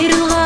ayrılgan